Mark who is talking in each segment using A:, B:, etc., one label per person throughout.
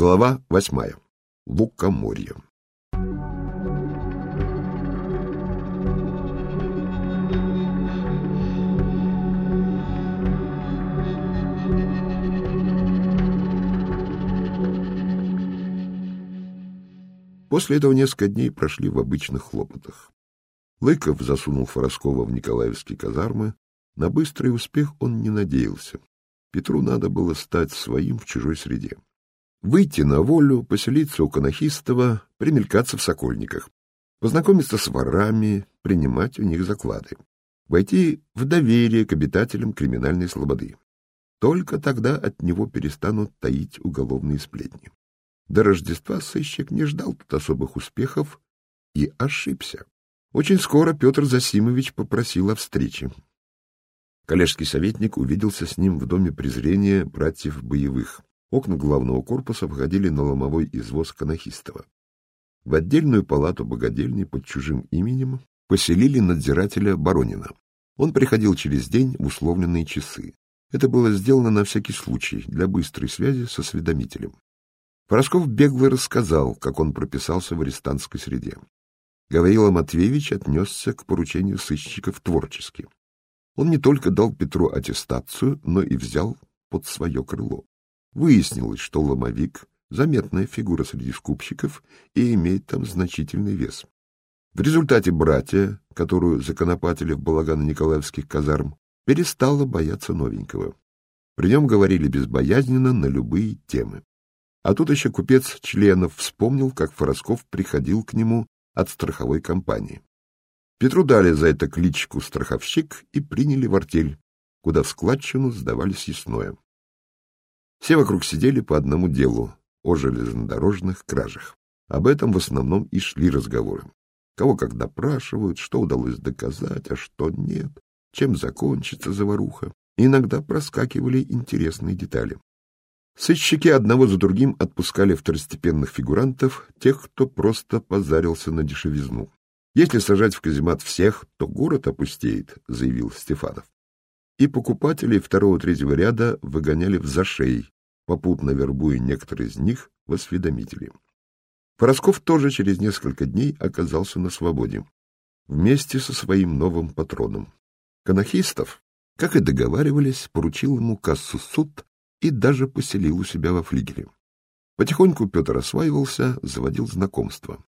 A: Глава восьмая. Лукоморье. После этого несколько дней прошли в обычных хлопотах. Лыков засунул Фороскова в Николаевские казармы. На быстрый успех он не надеялся. Петру надо было стать своим в чужой среде. Выйти на волю, поселиться у Конохистова, примелькаться в Сокольниках, познакомиться с ворами, принимать у них заклады, войти в доверие к обитателям криминальной слободы. Только тогда от него перестанут таить уголовные сплетни. До Рождества сыщик не ждал тут особых успехов и ошибся. Очень скоро Петр Засимович попросил о встрече. Коллежский советник увиделся с ним в доме презрения братьев боевых. Окна главного корпуса входили на ломовой извоз Конохистова. В отдельную палату богадельни под чужим именем поселили надзирателя Баронина. Он приходил через день в условленные часы. Это было сделано на всякий случай, для быстрой связи со осведомителем. Поросков бегло рассказал, как он прописался в арестантской среде. Гаврила Матвеевич отнесся к поручению сыщиков творчески. Он не только дал Петру аттестацию, но и взял под свое крыло. Выяснилось, что ломовик — заметная фигура среди скупщиков и имеет там значительный вес. В результате братья, которую законопатили в балаган Николаевских казарм, перестала бояться новенького. При нем говорили безбоязненно на любые темы. А тут еще купец членов вспомнил, как Форосков приходил к нему от страховой компании. Петру дали за это кличку «страховщик» и приняли в артель, куда в складчину сдавали съестное. Все вокруг сидели по одному делу — о железнодорожных кражах. Об этом в основном и шли разговоры. Кого как допрашивают, что удалось доказать, а что нет, чем закончится заваруха. иногда проскакивали интересные детали. Сыщики одного за другим отпускали второстепенных фигурантов, тех, кто просто позарился на дешевизну. Если сажать в каземат всех, то город опустеет, заявил Стефанов. И покупателей второго-третьего ряда выгоняли в зашей, попутно вербуя некоторые из них в осведомители. Поросков тоже через несколько дней оказался на свободе, вместе со своим новым патроном. Канахистов, как и договаривались, поручил ему кассу суд и даже поселил у себя во флигеле. Потихоньку Петр осваивался, заводил знакомства.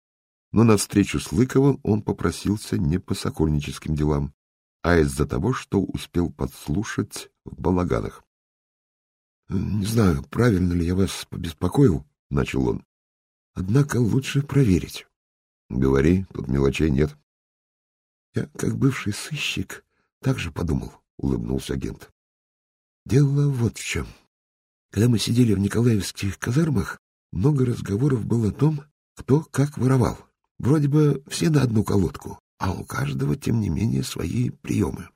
A: Но на встречу с Лыковым он попросился не по сокольническим делам, а из-за того, что успел подслушать в балаганах. — Не знаю, правильно ли я вас побеспокоил, — начал он. — Однако лучше проверить. — Говори, тут мелочей нет. — Я, как бывший сыщик, так же подумал, — улыбнулся агент. — Дело вот в чем. Когда мы сидели в Николаевских казармах, много разговоров было о том, кто как воровал. Вроде бы все на одну колодку, а у каждого, тем не менее, свои приемы.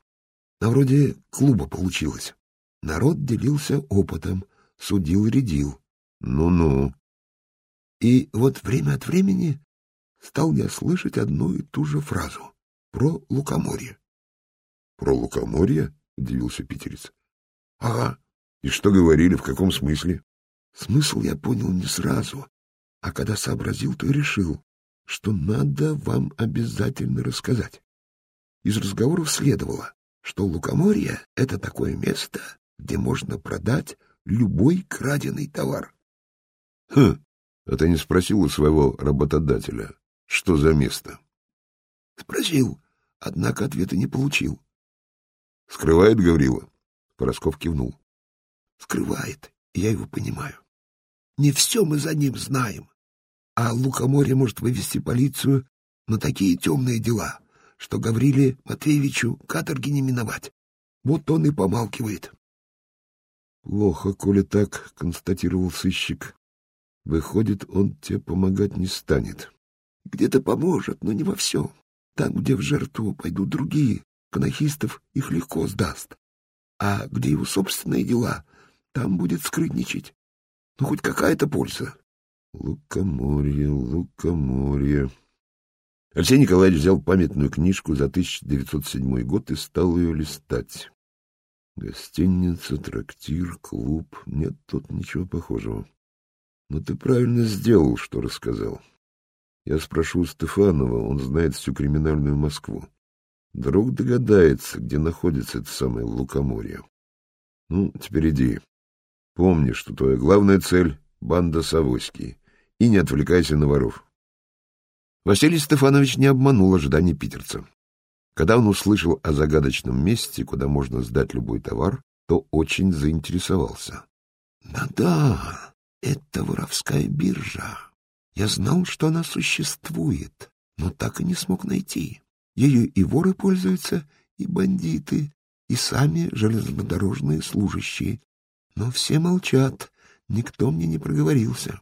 A: На вроде клуба получилось. Народ делился опытом, судил-редил. Ну-ну. И вот время от времени стал я слышать одну и ту же фразу про лукоморье. — Про лукоморье? — удивился питерец. — Ага, и что говорили, в каком смысле? Смысл я понял не сразу, а когда сообразил, то и решил, что надо вам обязательно рассказать. Из разговоров следовало, что Лукоморье — это такое место, где можно продать любой краденый товар. — Хм, а ты не спросил у своего работодателя, что за место? — Спросил, однако ответа не получил. — Скрывает Гаврила? Поросков кивнул скрывает, я его понимаю. Не все мы за ним знаем, а Лукоморье может вывести полицию на такие темные дела, что Гавриле Матвеевичу каторги не миновать. Вот он и помалкивает. — Плохо, коли так, — констатировал сыщик. — Выходит, он тебе помогать не станет. — Где-то поможет, но не во всем. Там, где в жертву пойдут другие, канахистов их легко сдаст. А где его собственные дела, там будет скрытничать. Ну, хоть какая-то польза. Лукоморье, лукоморье. Алексей Николаевич взял памятную книжку за 1907 год и стал ее листать. Гостиница, трактир, клуб. Нет тут ничего похожего. Но ты правильно сделал, что рассказал. Я спрошу Стефанова, он знает всю криминальную Москву. Друг догадается, где находится это самое Лукоморье. Ну, теперь иди. Помни, что твоя главная цель — банда Савойский. И не отвлекайся на воров. Василий Стефанович не обманул ожиданий питерца. Когда он услышал о загадочном месте, куда можно сдать любой товар, то очень заинтересовался. «Да-да, это воровская биржа. Я знал, что она существует, но так и не смог найти. Ею и воры пользуются, и бандиты, и сами железнодорожные служащие. Но все молчат, никто мне не проговорился.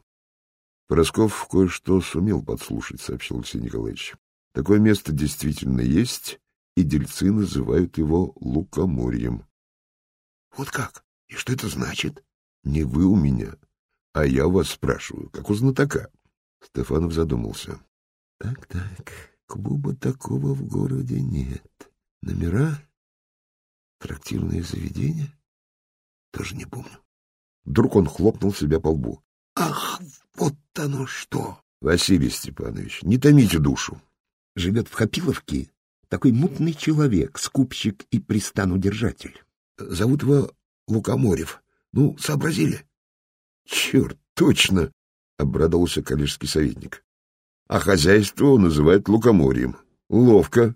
A: Поросков кое-что сумел подслушать, — сообщил Алексей Николаевич. Такое место действительно есть, и дельцы называют его Лукоморьем. — Вот как? И что это значит? — Не вы у меня, а я вас спрашиваю, как у знатока. Стефанов задумался. Так, так, клуба такого в городе нет. Номера? Трактирные заведения? Тоже не помню. Вдруг он хлопнул себя по лбу. Ах, вот оно что! Василий Степанович, не томите душу. Живет в Хапиловке такой мутный человек, скупщик и пристанудержатель. Зовут его Лукоморев. Ну, сообразили? Черт, точно! обрадовался коллежский советник. А хозяйство он называет лукоморьем. Ловко.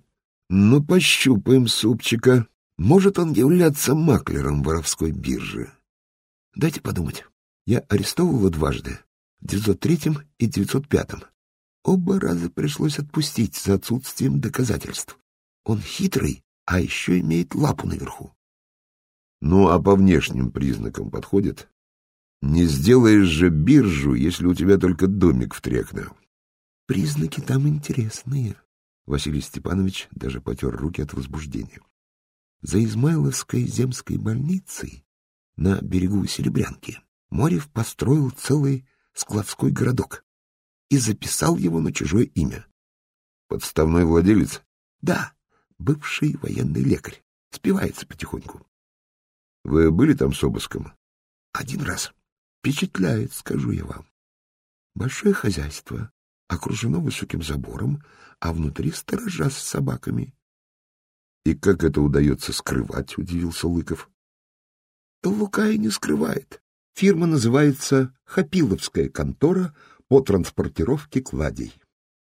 A: Ну, пощупаем супчика. Может он являться маклером воровской биржи? Дайте подумать. Я арестовывал дважды, в 903 и 905. Оба раза пришлось отпустить за отсутствием доказательств. Он хитрый, а еще имеет лапу наверху. Ну, а по внешним признакам подходит? Не сделаешь же биржу, если у тебя только домик в Трекне. Признаки там интересные. Василий Степанович даже потер руки от возбуждения. За Измайловской земской больницей на берегу Серебрянки Морев построил целый складской городок и записал его на чужое имя. Подставной владелец? Да, бывший военный лекарь. Спивается потихоньку. Вы были там с обыском? Один раз. Впечатляет, скажу я вам. Большое хозяйство, окружено высоким забором, а внутри сторожа с собаками. — И как это удается скрывать? — удивился Лыков. — Лука и не скрывает. Фирма называется «Хапиловская контора» по транспортировке кладей.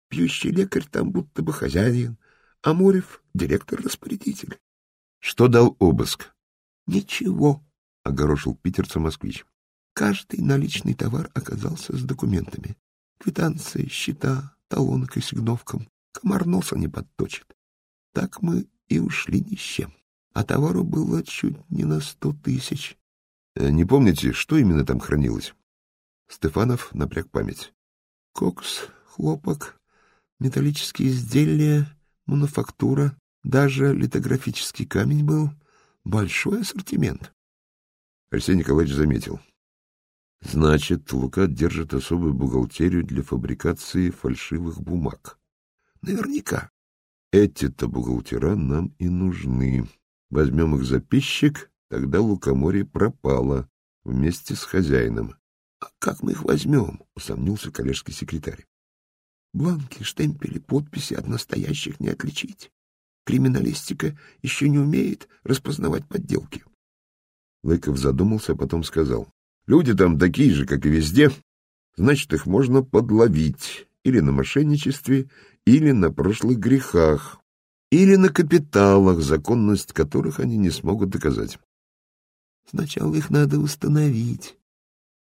A: Пьющий лекарь там будто бы хозяин, а Морев — директор-распорядитель. — Что дал обыск? — Ничего, — огорошил питерца москвич. Каждый наличный товар оказался с документами. Квитанции, счета, талоны к ассигновкам. Комар носа не подточит. Так мы и ушли ни с чем. А товару было чуть не на сто тысяч. Э, не помните, что именно там хранилось? Стефанов напряг память. Кокс, хлопок, металлические изделия, мануфактура, даже литографический камень был. Большой ассортимент. Алексей Николаевич заметил. Значит, Лука держит особую бухгалтерию для фабрикации фальшивых бумаг. Наверняка. Эти-то бухгалтера нам и нужны. Возьмем их за пищик, тогда Лукоморье пропало вместе с хозяином. — А как мы их возьмем? — усомнился коллежский секретарь. — Бланки, штемпели, подписи от настоящих не отличить. Криминалистика еще не умеет распознавать подделки. Лыков задумался, а потом сказал. Люди там такие же, как и везде, значит, их можно подловить или на мошенничестве, или на прошлых грехах, или на капиталах, законность которых они не смогут доказать. Сначала их надо установить.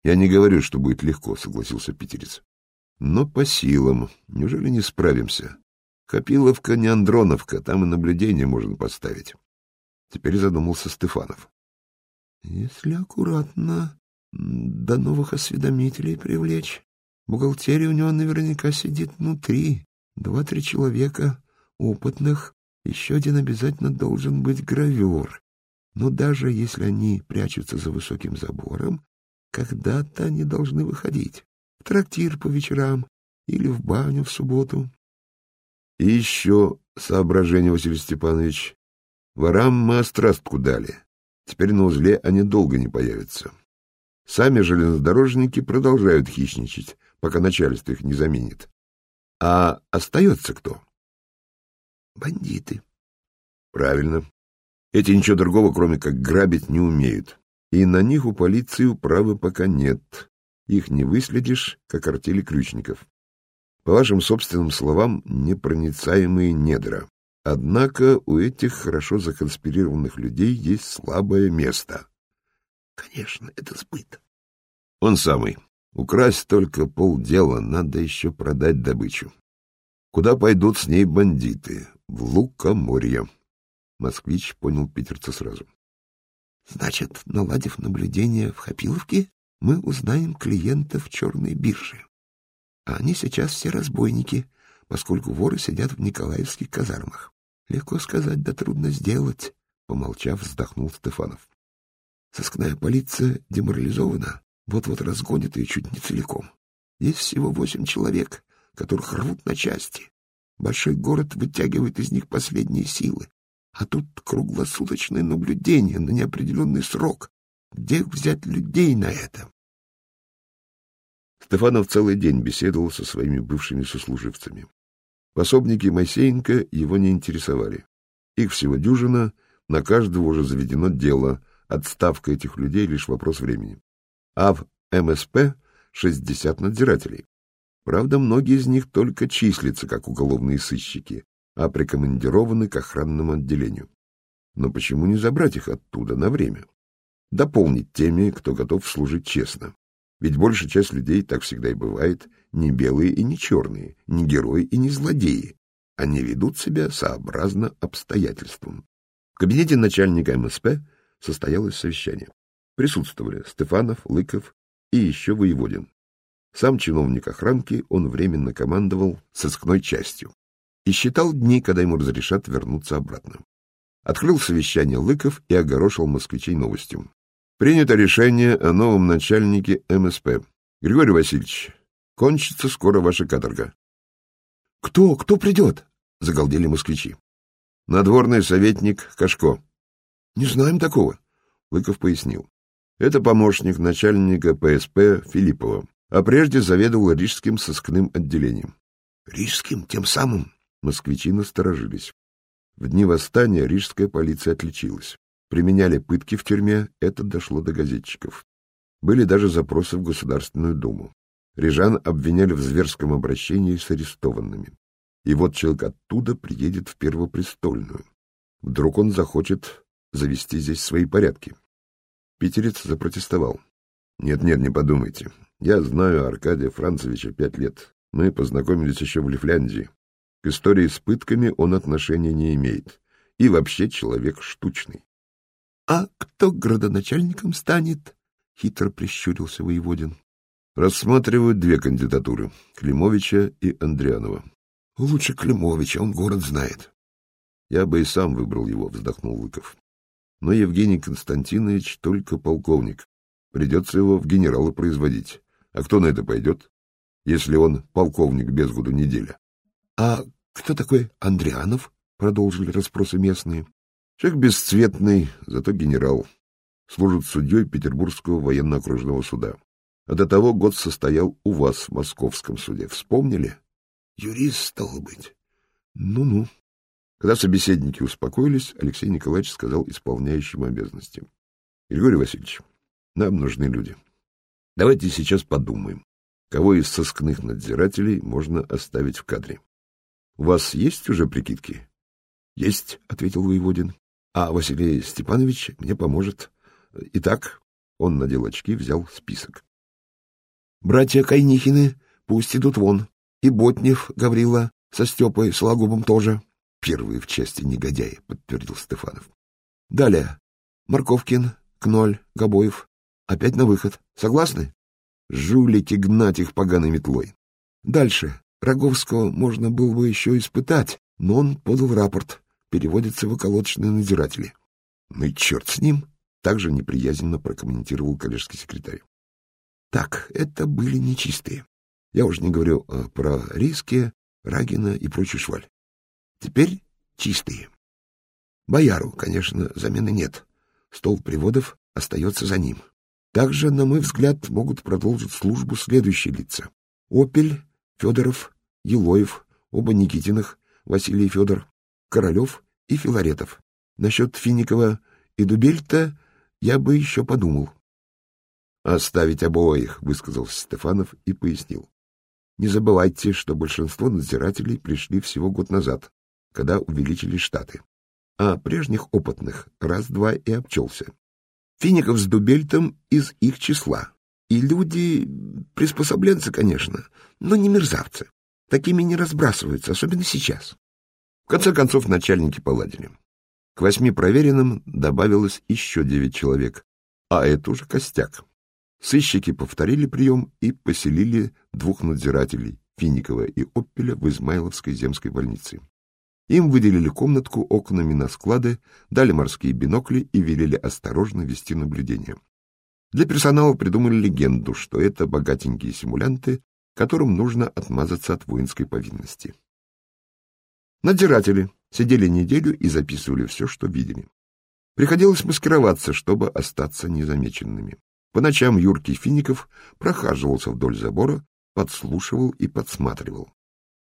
A: Я не говорю, что будет легко, согласился питерец. Но по силам. Неужели не справимся? Копиловка не Андроновка, там и наблюдение можно поставить. Теперь задумался Стефанов. Если аккуратно, до новых осведомителей привлечь. Бухгалтерия у него наверняка сидит внутри. Два-три человека опытных. Еще один обязательно должен быть гравер. Но даже если они прячутся за высоким забором, когда-то они должны выходить. В трактир по вечерам или в баню в субботу. И еще соображение, Василий Степанович. Ворам мы острастку дали. Теперь на узле они долго не появятся. Сами железнодорожники продолжают хищничать, пока начальство их не заменит. А остается кто?
B: Бандиты.
A: Правильно. Эти ничего другого, кроме как грабить, не умеют. И на них у полиции управы пока нет. Их не выследишь, как артели ключников. По вашим собственным словам, непроницаемые недра. Однако у этих хорошо законспирированных людей есть слабое место.
B: Конечно, это сбыт.
A: Он самый. Украсть только полдела, надо еще продать добычу. Куда пойдут с ней бандиты? В Лукоморье. Москвич понял питерца сразу.
B: Значит, наладив наблюдение в Хапиловке, мы узнаем клиентов черной биржи. А они сейчас все разбойники, поскольку воры сидят в Николаевских казармах. Легко сказать, да трудно сделать, — помолчав, вздохнул Стефанов. Сыскная полиция деморализована, вот-вот разгонит ее чуть не целиком. Есть всего восемь человек, которых рвут на части. Большой город вытягивает из них последние силы. А тут круглосуточное наблюдение на неопределенный срок. Где взять людей на это?
A: Стефанов целый день беседовал со своими бывшими сослуживцами. Пособники Моисеенко его не интересовали. Их всего дюжина, на каждого уже заведено дело, отставка этих людей — лишь вопрос времени. А в МСП 60 надзирателей. Правда, многие из них только числятся как уголовные сыщики, а прикомандированы к охранному отделению. Но почему не забрать их оттуда на время? Дополнить теми, кто готов служить честно. Ведь большая часть людей, так всегда и бывает, не белые и не черные, не герои и не злодеи. Они ведут себя сообразно обстоятельствам. В кабинете начальника МСП состоялось совещание. Присутствовали Стефанов, Лыков и еще Воеводин. Сам чиновник охранки, он временно командовал сыскной частью и считал дни, когда ему разрешат вернуться обратно. Открыл совещание Лыков и огорошил москвичей новостью. Принято решение о новом начальнике МСП. Григорий Васильевич, кончится скоро ваша каторга.
B: — Кто? Кто придет? — загалдели москвичи.
A: — Надворный советник Кашко.
B: — Не знаем такого.
A: Лыков пояснил. Это помощник начальника ПСП Филиппова, а прежде заведовал Рижским сыскным отделением.
B: — Рижским? Тем самым?
A: Москвичи насторожились. В дни восстания рижская полиция отличилась. Применяли пытки в тюрьме, это дошло до газетчиков. Были даже запросы в Государственную Думу. Рижан обвиняли в зверском обращении с арестованными. И вот человек оттуда приедет в Первопрестольную. Вдруг он захочет завести здесь свои порядки. Питерец запротестовал. «Нет-нет, не подумайте. Я знаю Аркадия Францевича пять лет. Мы познакомились еще в Лифляндии. К истории с пытками он отношения не имеет. И вообще человек штучный.
B: — А кто градоначальником станет? — хитро прищурился воеводин.
A: — Рассматривают две кандидатуры — Климовича и Андрианова.
B: — Лучше Климовича, он город знает.
A: — Я бы и сам выбрал его, — вздохнул Лыков. Но Евгений Константинович только полковник. Придется его в генералы производить. А кто на это пойдет, если он полковник без году неделя?
B: — А кто такой Андрианов? — продолжили расспросы местные.
A: — Человек бесцветный, зато генерал. Служит судьей Петербургского военно-окружного суда. А до того год состоял у вас в московском суде. Вспомнили?
B: — Юрист, стал быть.
A: Ну-ну. Когда собеседники успокоились, Алексей Николаевич сказал исполняющему обязанности. — Григорий Васильевич, нам нужны люди. Давайте сейчас подумаем, кого из сыскных надзирателей можно оставить в кадре. У вас есть уже прикидки?
B: — Есть, — ответил воеводин. — А Василий Степанович мне поможет. Итак, он надел очки, взял список. — Братья Кайнихины пусть идут вон. И Ботнев, Гаврила, со Степой, Сологубом тоже. Первые в части негодяи, — подтвердил Стефанов. — Далее. Марковкин, Кноль, Габоев. Опять на выход. Согласны? Жулики гнать их поганой метлой. Дальше. Роговского можно было бы еще испытать, но он подал рапорт, переводится в околоточные надзиратели. Ну и черт с ним, также неприязненно прокомментировал коллежский секретарь. Так, это были нечистые. Я уже не говорю а, про Риски, Рагина и прочий шваль. Теперь чистые. Бояру, конечно, замены нет. Стол приводов остается за ним. Также, на мой взгляд, могут продолжить службу следующие лица. Опель, Федоров, Елоев, оба Никитиных, Василий Федор, Королев и Филаретов. Насчет Финикова и Дубельта я бы еще подумал. «Оставить обоих», — высказался Стефанов и пояснил. «Не забывайте, что большинство надзирателей пришли всего год назад, когда увеличили штаты, а прежних опытных раз-два и обчелся. Фиников с Дубельтом из их числа. И люди приспособленцы, конечно, но не мерзавцы. Такими не разбрасываются, особенно сейчас. В конце концов, начальники поладили. К восьми проверенным добавилось еще девять человек, а это уже костяк. Сыщики повторили прием и поселили двух надзирателей, Финикова и Оппеля, в Измайловской земской больнице. Им выделили комнатку окнами на склады, дали морские бинокли и велели осторожно вести наблюдение. Для персонала придумали легенду, что это богатенькие симулянты, которым нужно отмазаться от воинской повинности. Надзиратели сидели неделю и записывали все, что видели. Приходилось маскироваться, чтобы остаться незамеченными. По ночам Юркий Фиников прохаживался вдоль забора, подслушивал и подсматривал.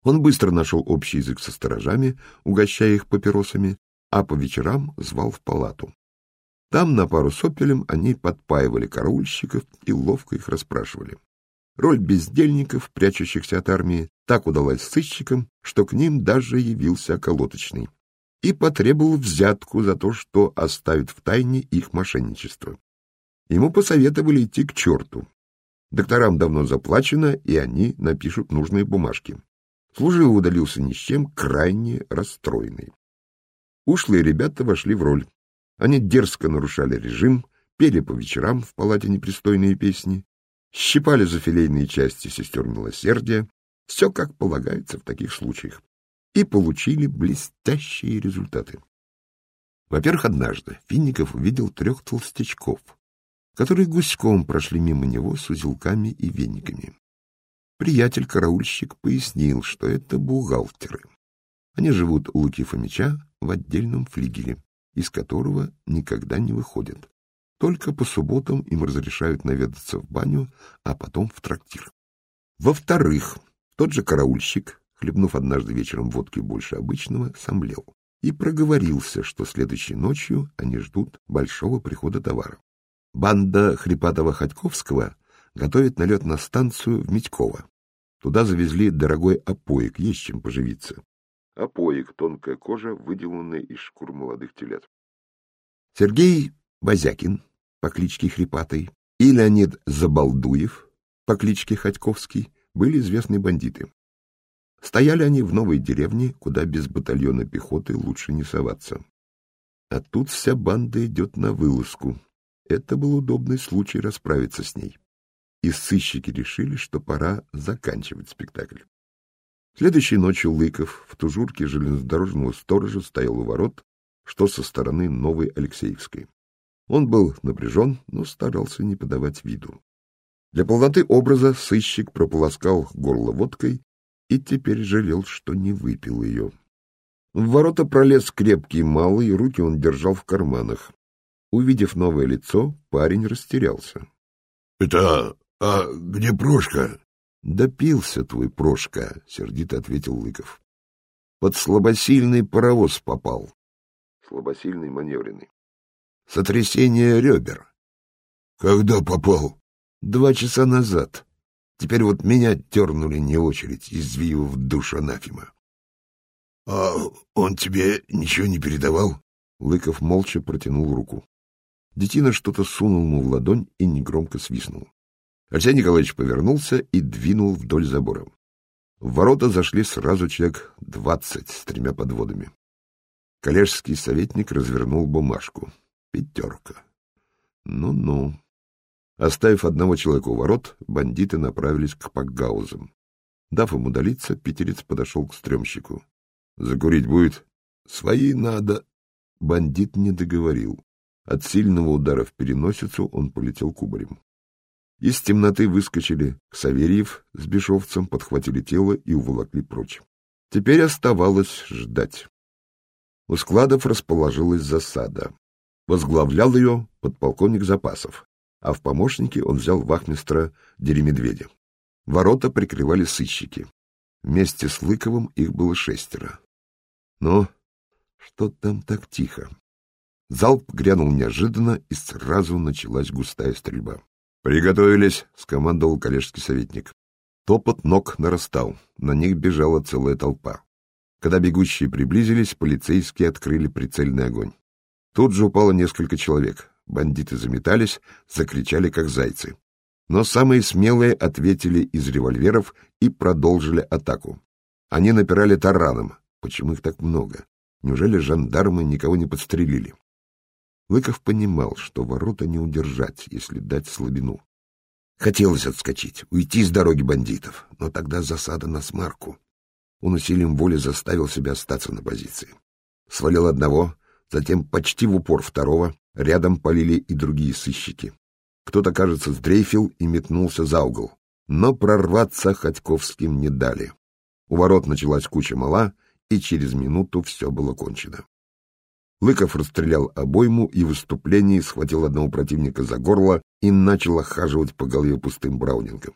B: Он быстро нашел общий язык со сторожами, угощая их папиросами, а по вечерам звал в палату. Там на пару с опелем они подпаивали караульщиков и ловко их расспрашивали. Роль бездельников, прячущихся от армии, так удалась сыщикам, что к ним даже явился околоточный и потребовал взятку за то, что оставит в тайне их мошенничество. Ему посоветовали идти к черту. Докторам давно заплачено, и они напишут нужные бумажки. Служивый удалился ни с чем, крайне расстроенный. Ушлые ребята вошли в роль. Они дерзко нарушали режим, пели по вечерам в палате непристойные песни, щипали за филейные части сестер милосердия, все как полагается в таких случаях, и получили блестящие результаты. Во-первых, однажды Финников увидел трех толстячков, которые гуськом прошли мимо него с узелками и вениками. Приятель-караульщик пояснил, что это бухгалтеры. Они живут у Луки Фомича в отдельном флигеле, из которого никогда не выходят. Только по субботам им разрешают наведаться в баню, а потом в трактир. Во-вторых, тот же караульщик, хлебнув однажды вечером водки больше обычного, сомлел и проговорился, что следующей ночью они ждут большого прихода товара. Банда Хрипатова-Ходьковского готовит налет на станцию в Митьково. Туда завезли дорогой опоик, есть чем поживиться. Опоик — тонкая кожа, выделанная из шкур молодых телят. Сергей Базякин по кличке Хрипатый и Леонид Забалдуев по кличке Ходьковский были известны бандиты. Стояли они в новой деревне, куда без батальона пехоты лучше не соваться. А тут вся банда идет на вылазку. Это был удобный случай расправиться с ней. И сыщики решили, что пора заканчивать спектакль. Следующей ночью Лыков в тужурке железнодорожного сторожа стоял у ворот, что со стороны Новой Алексеевской. Он был напряжен, но старался не подавать виду. Для полноты образа сыщик прополоскал горло водкой и теперь жалел, что не выпил ее. В ворота пролез крепкий малый, руки он держал в карманах. Увидев новое лицо, парень растерялся.
A: — Это... а где Прошка?
B: — Допился твой Прошка, — сердито ответил Лыков. — Под слабосильный паровоз попал. Слабосильный маневренный. Сотрясение ребер.
A: — Когда попал?
B: — Два часа назад. Теперь вот меня тернули не очередь, извив душу анафима.
A: — А он тебе ничего не передавал?
B: Лыков молча протянул руку. Детина что-то сунул ему в ладонь и негромко свистнул. Алексей Николаевич повернулся и двинул вдоль забора. В ворота зашли сразу человек двадцать с тремя подводами. Коллежский советник развернул бумажку. Пятерка. Ну-ну. Оставив одного человека у ворот, бандиты направились к Пакгаузам. Дав ему удалиться, питерец подошел к стрёмщику. — Закурить будет? — Свои надо. Бандит не договорил. От сильного удара в переносицу он полетел кубарем. Из темноты выскочили Саверьев с Бешовцем, подхватили тело и уволокли прочь. Теперь оставалось ждать. У складов расположилась засада. Возглавлял ее подполковник запасов.
A: а в помощники он взял вахмистра Деремедведя. Ворота прикрывали сыщики. Вместе с Лыковым их было шестеро. Но что там так тихо? Залп грянул неожиданно, и сразу началась густая стрельба. «Приготовились!» — скомандовал коллежский советник. Топот ног нарастал, на них бежала целая толпа. Когда бегущие приблизились, полицейские открыли прицельный огонь. Тут же упало несколько человек. Бандиты заметались, закричали, как зайцы. Но самые смелые ответили из револьверов и продолжили атаку. Они напирали тараном. Почему их так много? Неужели жандармы никого не подстрелили? Лыков понимал, что ворота не удержать, если дать слабину. Хотелось отскочить, уйти с дороги бандитов, но тогда засада на смарку. Он усилием воли заставил себя остаться на позиции. Свалил одного, затем почти в упор второго, рядом полили и другие сыщики. Кто-то, кажется, сдрейфил и метнулся за угол, но прорваться Ходьковским не дали. У ворот началась куча мала, и через минуту все было кончено. Лыков расстрелял обойму и в выступлении схватил одного противника за горло и начал охаживать по голове пустым браунингом.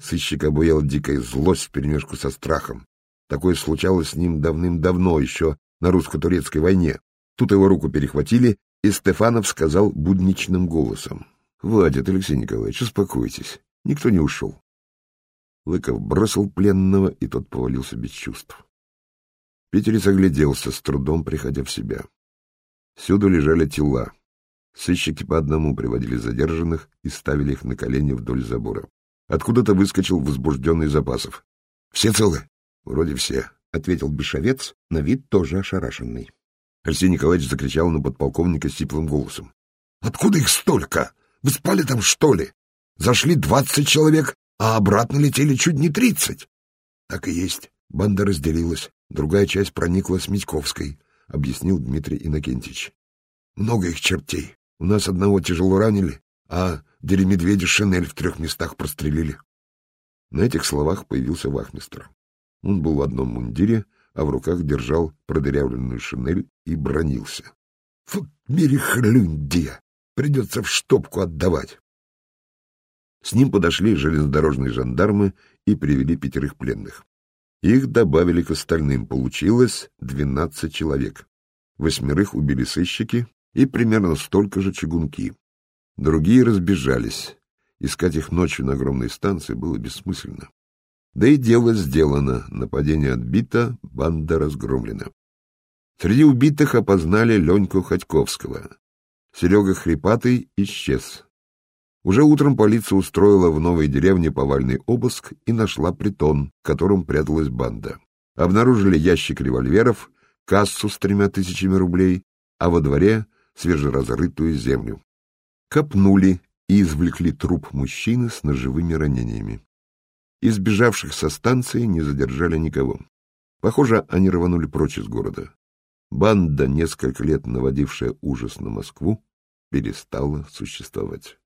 A: Сыщик обуял дикая злость вперемешку со страхом. Такое случалось с ним давным-давно, еще на русско-турецкой войне. Тут его руку перехватили, и Стефанов сказал будничным голосом. — Хватит, Алексей Николаевич, успокойтесь. Никто не ушел. Лыков бросил пленного, и тот повалился без чувств. Питерец огляделся, с трудом приходя в себя. Всюду лежали тела. Сыщики по одному приводили задержанных и ставили их на колени вдоль забора. Откуда-то выскочил возбужденный Запасов. — Все целы? — Вроде все, — ответил Бешовец, на вид тоже ошарашенный. Алексей Николаевич закричал на подполковника сиплым голосом. — Откуда их столько? Вы спали там, что ли? Зашли двадцать человек, а обратно летели чуть не тридцать. — Так и есть. Банда разделилась. Другая часть проникла с Митьковской. — объяснил Дмитрий Иннокентьевич. — Много их чертей. У нас одного тяжело ранили, а деремедведя шинель в трех местах прострелили. На этих словах появился вахмистр. Он был в одном мундире, а в руках держал продырявленную шинель и бронился. — Фу, мерехлюндия! Придется в штопку отдавать. С ним подошли железнодорожные жандармы и привели пятерых пленных. Их добавили к остальным, получилось двенадцать человек. Восьмерых убили сыщики и примерно столько же чугунки. Другие разбежались. Искать их ночью на огромной станции было бессмысленно. Да и дело сделано, нападение отбито, банда разгромлена. Среди убитых опознали Леньку Ходьковского. Серега Хрипатый исчез. Уже утром полиция устроила в новой деревне повальный обыск и нашла притон, в котором пряталась банда. Обнаружили ящик револьверов, кассу с тремя тысячами рублей, а во дворе свежеразрытую землю. Копнули и извлекли труп мужчины с ножевыми ранениями. Избежавших со станции не задержали никого. Похоже, они рванули прочь из города. Банда, несколько лет наводившая ужас на Москву, перестала существовать.